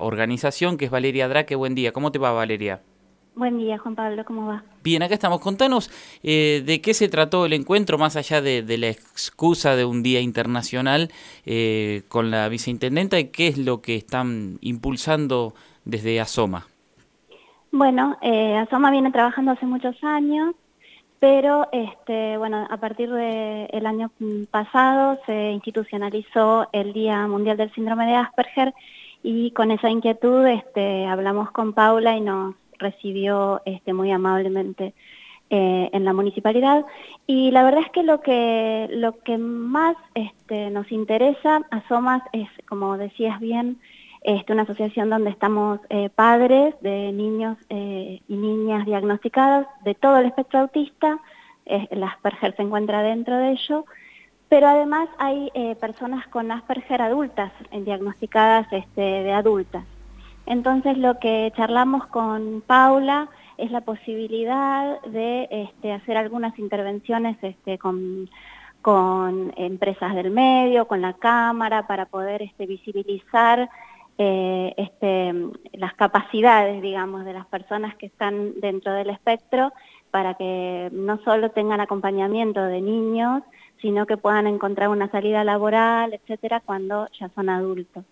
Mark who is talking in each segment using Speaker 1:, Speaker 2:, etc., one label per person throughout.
Speaker 1: organización, que es Valeria Draque. Buen día, ¿cómo te va Valeria?
Speaker 2: Buen día, Juan Pablo, ¿cómo va?
Speaker 1: Bien, acá estamos. Contanos eh, de qué se trató el encuentro, más allá de, la excusa de un día internacional eh, con la viceintendenta, y qué es lo que están impulsando desde Asoma.
Speaker 2: Bueno, eh, Asoma viene trabajando hace muchos años, pero este, bueno, a partir del año pasado se institucionalizó el Día Mundial del Síndrome de Asperger y con esa inquietud este, hablamos con Paula y nos recibió este, muy amablemente eh, en la municipalidad. Y la verdad es que lo que, lo que más este, nos interesa a SOMAS es, como decías bien, este, una asociación donde estamos eh, padres de niños eh, y niñas diagnosticadas de todo el espectro autista, el Asperger se encuentra dentro de ello, pero además hay personas con Asperger adultas, diagnosticadas este, de adultas. Entonces lo que charlamos con Paula es la posibilidad de este, hacer algunas intervenciones este, con, empresas del medio, con la cámara, para poder visibilizar eh, las capacidades, digamos, de las personas que están dentro del espectro, para que no solo tengan acompañamiento de niños, sino que puedan encontrar una salida laboral, etcétera, cuando ya son adultos.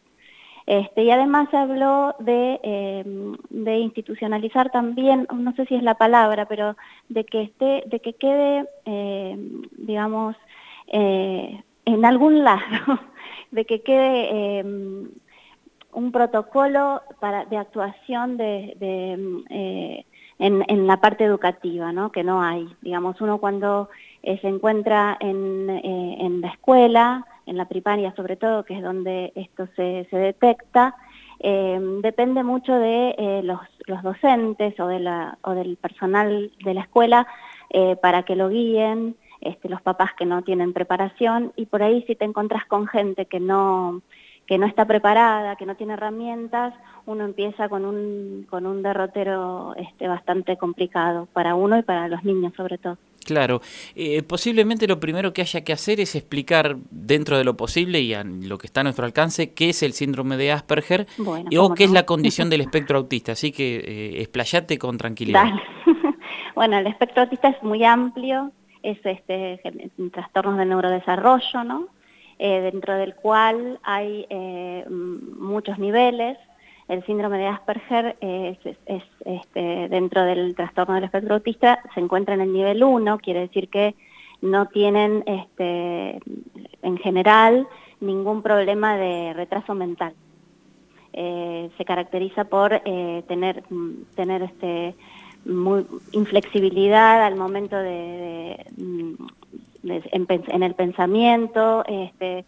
Speaker 2: Este, y además se habló em, de, institucionalizar también, no sé si es la palabra, pero de que, esté, de que quede, em, digamos, eh, en algún lado, de que quede em, un protocolo para, de actuación de, eh, en, la parte educativa, ¿no? que no hay. Digamos, uno cuando eh, se encuentra en, en la escuela, en la primaria sobre todo, que es donde esto se, detecta, eh, depende mucho de eh, los, docentes o, de la, o, del personal de la escuela eh, para que lo guíen, este, los papás que no tienen preparación, y por ahí si te encuentras con gente que no, que no está preparada, que no tiene herramientas, uno empieza con un, con un derrotero este, bastante complicado para uno y para los niños sobre todo.
Speaker 1: Claro, eh, posiblemente lo primero que haya que hacer es explicar dentro de lo posible y a lo que está a nuestro alcance qué es el síndrome de Asperger o qué es la condición del espectro autista, así que eh, explayate con tranquilidad.
Speaker 2: bueno, el espectro autista es muy amplio, es este trastornos de neurodesarrollo, ¿no? Eh, dentro del cual hay eh, muchos niveles, el síndrome de Asperger es, este, dentro del trastorno del espectro autista se encuentra en el nivel 1, quiere decir que no tienen este, en general ningún problema de retraso mental. Eh, se caracteriza por eh, tener, tener este, muy, inflexibilidad al momento de, en, el pensamiento, este,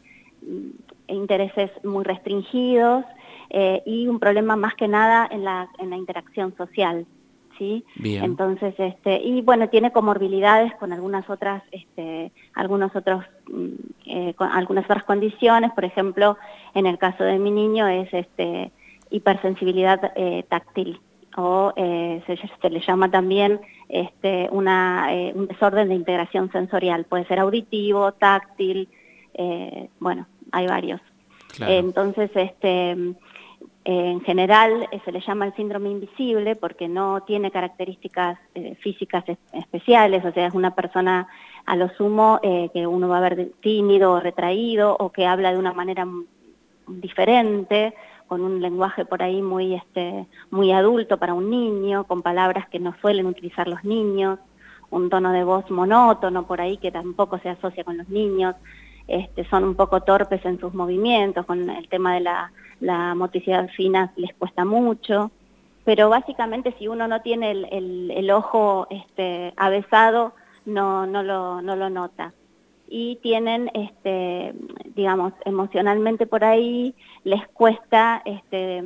Speaker 2: intereses muy restringidos, eh, y un problema más que nada en la, en la interacción social. ¿sí? Entonces, este, y bueno, tiene comorbilidades con algunas otras, este, algunos otros, mm, eh, con algunas otras condiciones, por ejemplo, en el caso de mi niño es este, hipersensibilidad eh, táctil o se, se, le llama también este, una, un desorden de integración sensorial, puede ser auditivo, táctil, bueno, hay varios. Entonces, este, en general eh, se le llama el síndrome invisible porque no tiene características eh, físicas especiales, o sea, es una persona a lo sumo eh, que uno va a ver tímido o retraído o que habla de una manera diferente, con un lenguaje por ahí muy, este, muy adulto para un niño, con palabras que no suelen utilizar los niños, un tono de voz monótono por ahí que tampoco se asocia con los niños. Este, son un poco torpes en sus movimientos, con el tema de la, motricidad fina les cuesta mucho, pero básicamente si uno no tiene el, ojo este, avesado, no, no, lo, no lo nota. Y tienen, este, digamos, emocionalmente por ahí, les cuesta este,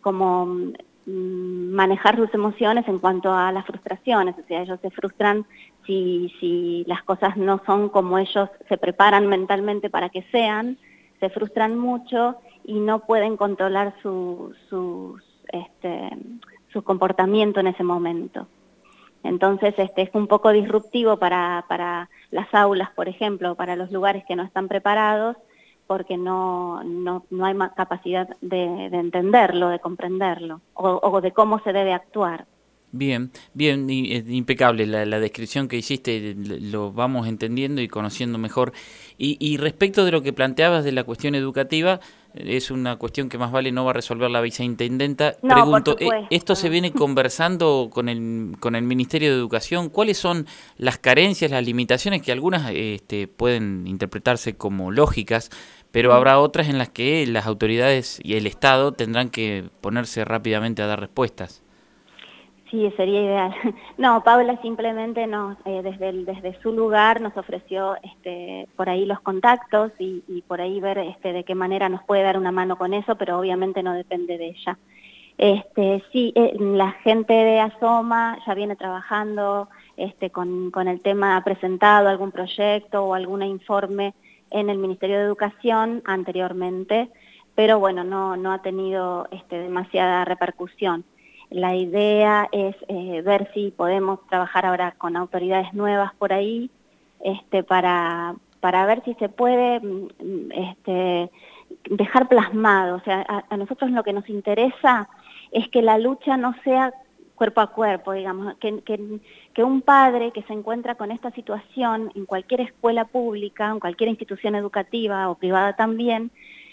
Speaker 2: como Mm, manejar sus emociones en cuanto a las frustraciones, o sea, ellos se frustran si, si las cosas no son como ellos se preparan mentalmente para que sean, se frustran mucho y no pueden controlar su, este, su comportamiento en ese momento. Entonces este, es un poco disruptivo para, para las aulas, por ejemplo, para los lugares que no están preparados, porque no, no, no hay capacidad de, entenderlo, de comprenderlo o de cómo se debe actuar.
Speaker 1: Bien, bien, impecable la, descripción que hiciste, lo vamos entendiendo y conociendo mejor. Y, respecto de lo que planteabas de la cuestión educativa, es una cuestión que más vale no va a resolver la viceintendenta. Pregunto, ¿e-, ¿esto se viene conversando con el, con el Ministerio de Educación? ¿Cuáles son las carencias, las limitaciones que algunas este, pueden interpretarse como lógicas, pero habrá otras en las que las autoridades y el Estado tendrán que ponerse rápidamente a dar respuestas?
Speaker 2: Sí, sería ideal. No, Paula simplemente eh, desde, desde su lugar nos ofreció este, por ahí los contactos y, por ahí ver este, de qué manera nos puede dar una mano con eso, pero obviamente no depende de ella. Este, sí, eh, la gente de Asoma ya viene trabajando con, con el tema, ha presentado algún proyecto o algún informe en el Ministerio de Educación anteriormente, pero bueno, no, no ha tenido demasiada repercusión. La idea es eh, ver si podemos trabajar ahora con autoridades nuevas por ahí este, para, para ver si se puede mm, este, dejar plasmado. O sea, a, nosotros lo que nos interesa es que la lucha no sea cuerpo a cuerpo, digamos, que, que, un padre que se encuentra con esta situación en cualquier escuela pública, en cualquier institución educativa o privada también,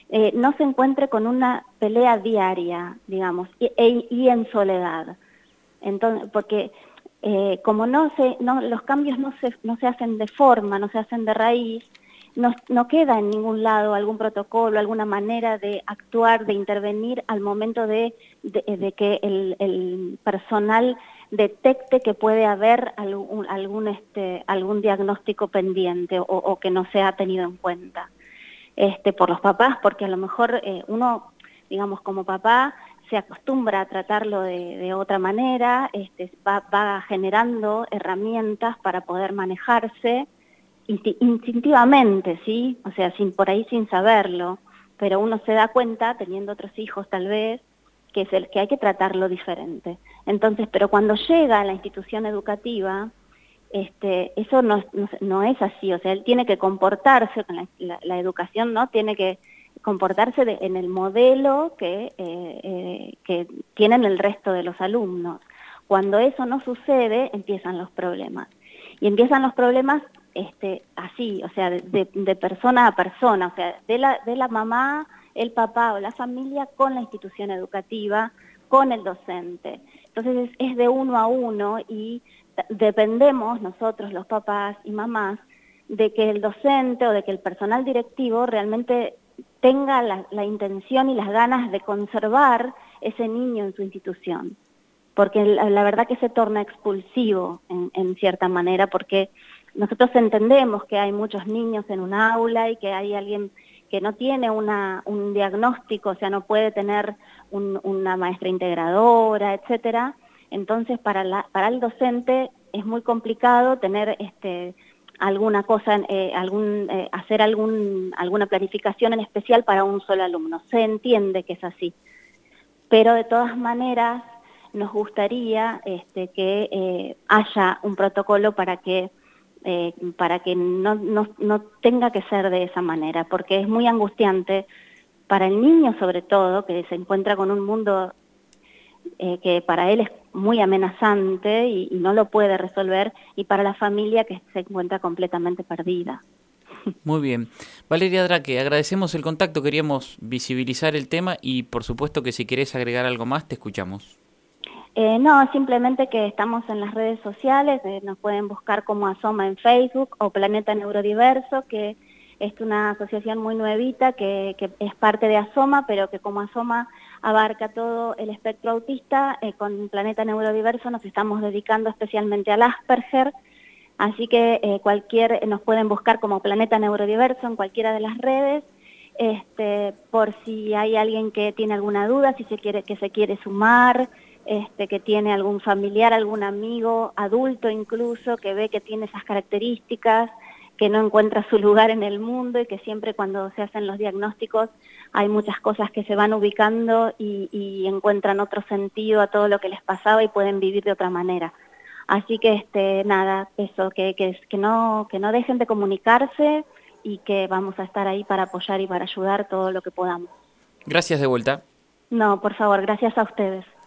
Speaker 2: eh, no se encuentre con una pelea diaria, digamos, y, e, en soledad. Entonces, porque eh, como no se, no, los cambios no se, no se hacen de forma, no se hacen de raíz, no, no, queda en ningún lado algún protocolo, alguna manera de actuar, de intervenir al momento de, de, que el, personal detecte que puede haber algún, algún, este, algún diagnóstico pendiente o, o que no se ha tenido en cuenta este, por los papás, porque a lo mejor eh, uno, digamos, como papá, se acostumbra a tratarlo de, otra manera, este, va, generando herramientas para poder manejarse instintivamente, ¿sí? O sea, sin, por ahí sin saberlo, pero uno se da cuenta, teniendo otros hijos tal vez, que, es el, que hay que tratarlo diferente. Entonces, pero cuando llega a la institución educativa, este, eso no, no, es así, o sea, él tiene que comportarse, la, educación no tiene que comportarse en el modelo que, eh, eh, que tienen el resto de los alumnos. Cuando eso no sucede, empiezan los problemas. Y empiezan los problemas este, así, o sea, de, persona a persona, o sea, de la, de la mamá, el papá o la familia con la institución educativa, con el docente. Entonces es de uno a uno y dependemos nosotros, los papás y mamás, de que el docente o de que el personal directivo realmente tenga la, intención y las ganas de conservar ese niño en su institución. Porque la, verdad que se torna expulsivo en, cierta manera, porque nosotros entendemos que hay muchos niños en un aula y que hay alguien que no tiene un diagnóstico, o sea, no puede tener una maestra integradora, etcétera, entonces, para, para el docente es muy complicado tener este, alguna cosa, eh, algún, eh, hacer algún, alguna planificación en especial para un solo alumno. Se entiende que es así. Pero de todas maneras, nos gustaría este, que eh, haya un protocolo para que, para que no, no, no tenga que ser de esa manera, porque es muy angustiante para el niño sobre todo, que se encuentra con un mundo que para él es muy amenazante y, no lo puede resolver, y para la familia que se encuentra completamente perdida.
Speaker 1: Muy bien. Valeria Draque, agradecemos el contacto, queríamos visibilizar el tema y por supuesto que si querés agregar algo más, te escuchamos.
Speaker 2: Eh, no, simplemente que estamos en las redes sociales, eh, nos pueden buscar como Asoma en Facebook o Planeta Neurodiverso, que es una asociación muy nuevita que, es parte de Asoma, pero que como Asoma abarca todo el espectro autista, eh, con Planeta Neurodiverso nos estamos dedicando especialmente al Asperger, así que eh, cualquier, nos pueden buscar como Planeta Neurodiverso en cualquiera de las redes, este, por si hay alguien que tiene alguna duda, si se quiere, que se quiere sumar, este, que tiene algún familiar, algún amigo, adulto incluso, que ve que tiene esas características, que no encuentra su lugar en el mundo y que siempre cuando se hacen los diagnósticos hay muchas cosas que se van ubicando y, encuentran otro sentido a todo lo que les pasaba y pueden vivir de otra manera. Así que este nada, eso, que, que, que, no, que no dejen de comunicarse y que vamos a estar ahí para apoyar y para ayudar todo lo que podamos.
Speaker 1: Gracias de vuelta.
Speaker 2: No, por favor, gracias a ustedes.